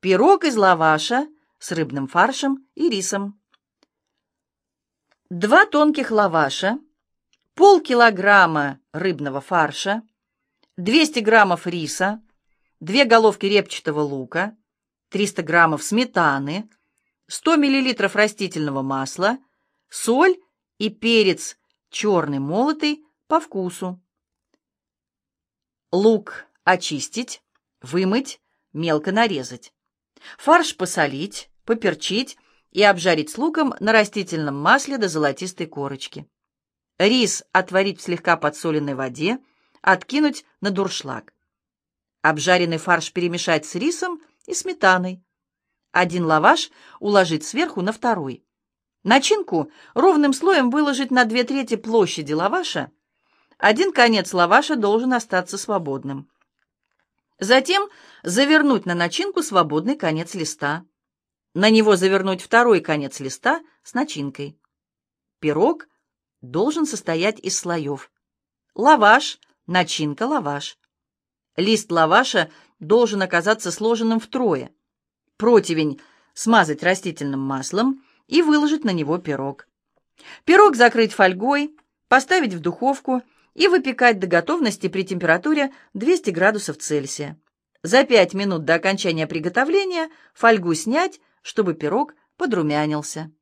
Пирог из лаваша с рыбным фаршем и рисом. Два тонких лаваша, полкилограмма рыбного фарша, 200 граммов риса, две головки репчатого лука, 300 граммов сметаны, 100 миллилитров растительного масла, соль и перец черный молотый по вкусу. Лук очистить, вымыть, мелко нарезать. Фарш посолить, поперчить и обжарить с луком на растительном масле до золотистой корочки. Рис отварить в слегка подсоленной воде, откинуть на дуршлаг. Обжаренный фарш перемешать с рисом и сметаной. Один лаваш уложить сверху на второй. Начинку ровным слоем выложить на две трети площади лаваша. Один конец лаваша должен остаться свободным. Затем завернуть на начинку свободный конец листа. На него завернуть второй конец листа с начинкой. Пирог должен состоять из слоев. Лаваш, начинка, лаваш. Лист лаваша должен оказаться сложенным втрое. Противень смазать растительным маслом и выложить на него пирог. Пирог закрыть фольгой, поставить в духовку и выпекать до готовности при температуре 200 градусов Цельсия. За 5 минут до окончания приготовления фольгу снять, чтобы пирог подрумянился.